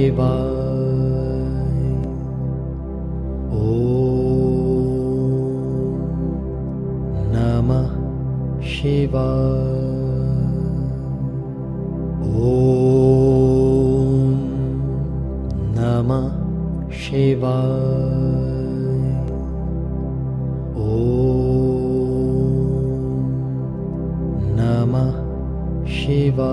शिवा ॐ नमः शिवा ॐ नमः शिवा ॐ नमः शिवा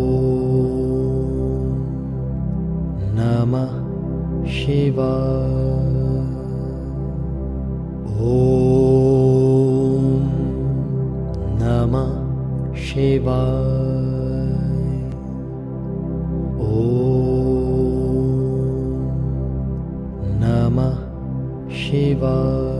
नमः शिवा। ॐ नमः शिवा ॐ नमः शिवा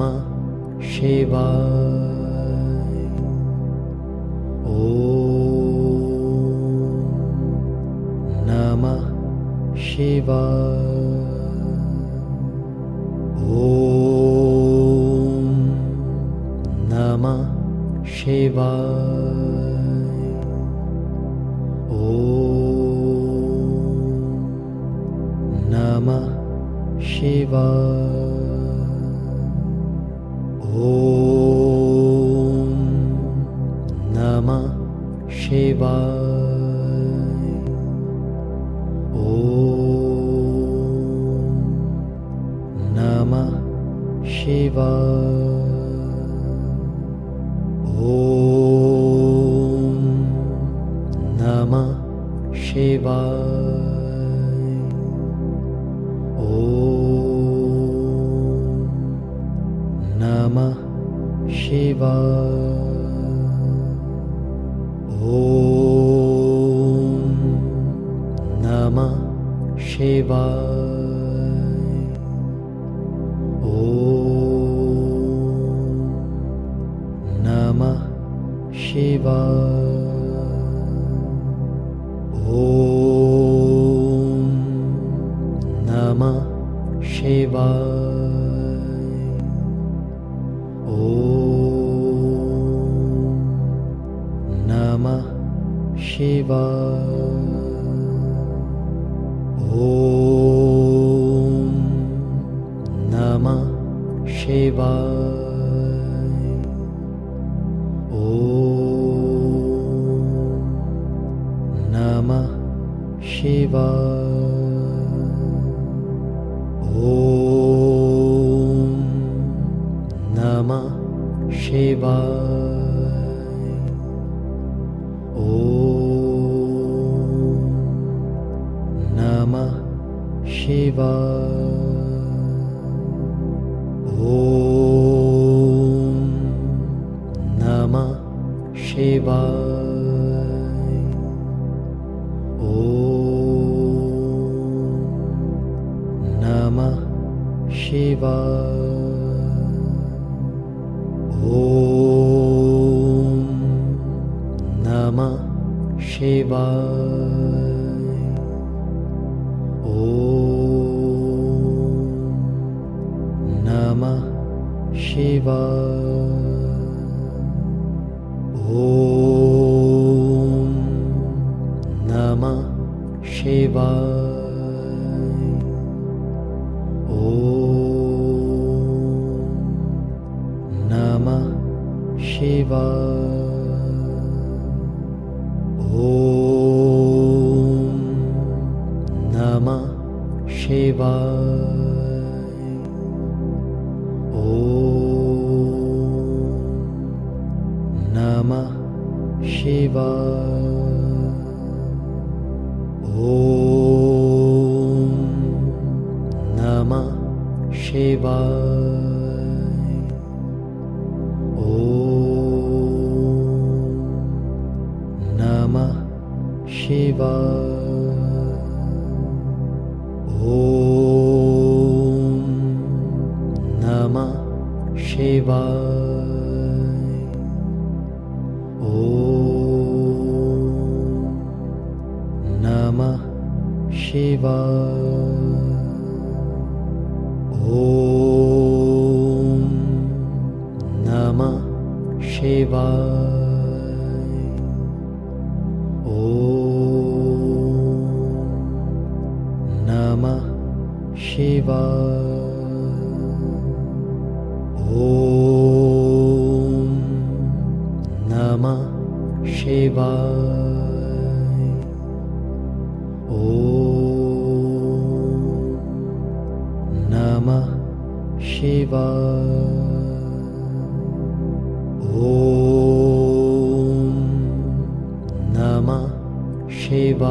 नमः शिवा ॐ नमः शिवा ॐ नमः शिवा ॐ नमः शिवा ॐ नमः शिवा ॐ नमः शिवा ॐ नमः शिवा शिवा नमः शिवा। ॐ नमः शिवा। ॐ नमः शिवा। ॐ नमः शिवा। ॐ नमः शिव नमः शिवा। ॐ नमः शेवा ॐ नमः शेवा ॐ नमः शेवा ओ शिवा ओ नम शिवा ओ नम शिवा ओ नम शिवा ओ नम शिव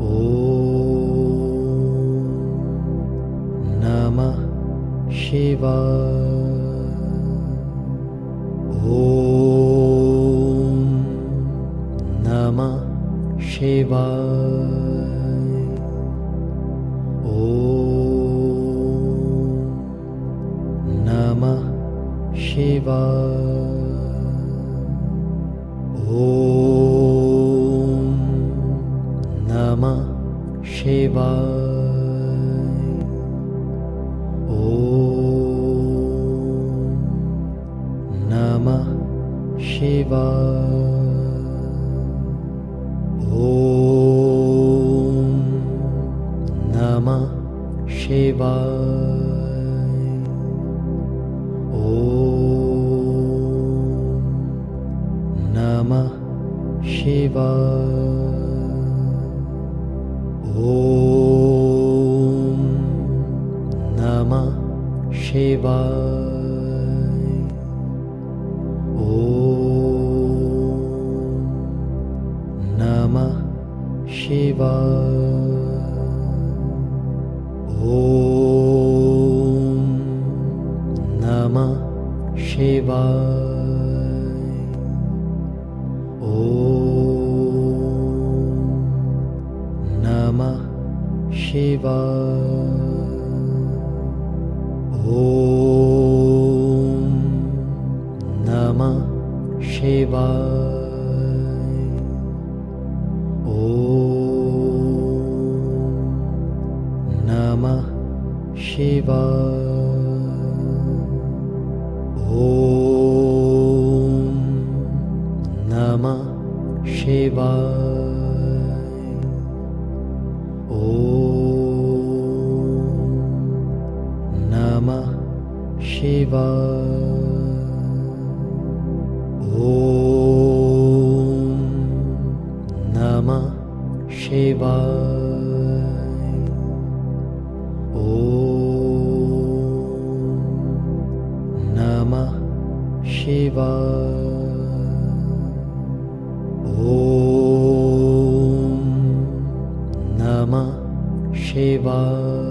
ओ नम शिवा शिवाय ॐ नमः शिवाय। ॐ नमः शिवाय। शिवा। ओ नम शिवा ॐ नम शिवा ओ नम शिवा ओम शेवा। ॐ नम शेवा ओ नम शेवा नमः शिवा। नम शेवाम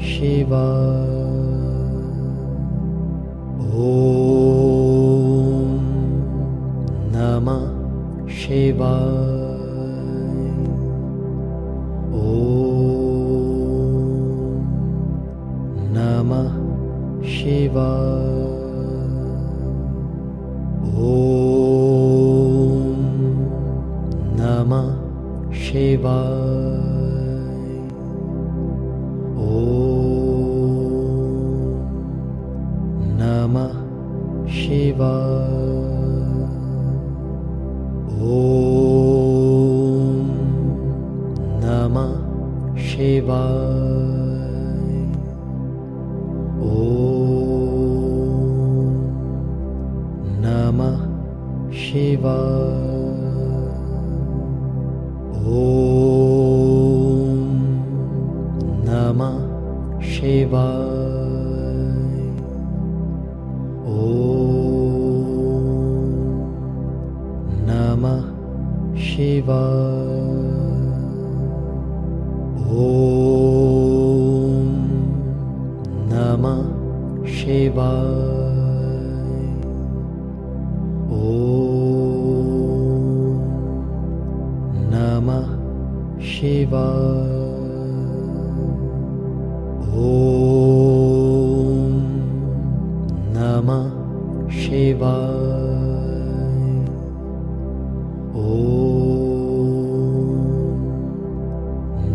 शे शिवा। ॐ नमः शिवा। ओ नम शिवा ओ नम शिवा ओ नम शिवा शिवाय। ओ नम शिव ओ नम शिव ओ शिवाय। शिव शिवा ओ नम शिवा ओ नम शिवा ओ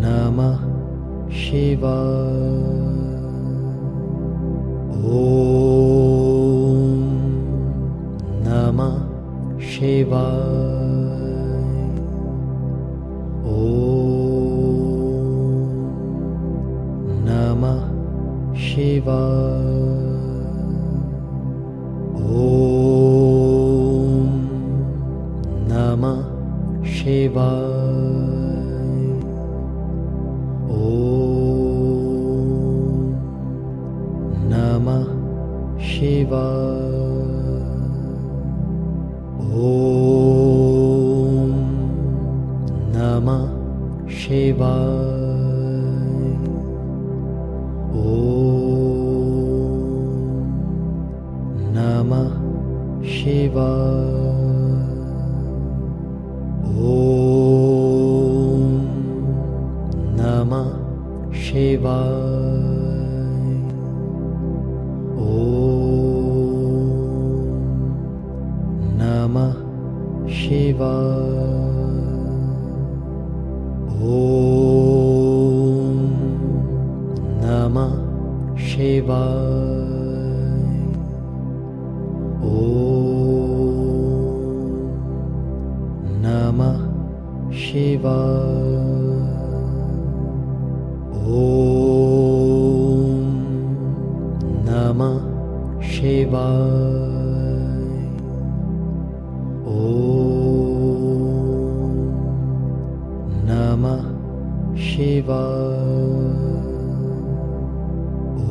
नम शिवा शिवाय ओ नमः शिवाय ओ नमः शिवाय ओ नमः शिवाय शिवाय ओ नमः शिवाय शिवाय शिव नमः शिवाय ओ नमः शिवाय ओ नमः शिवाय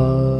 Love.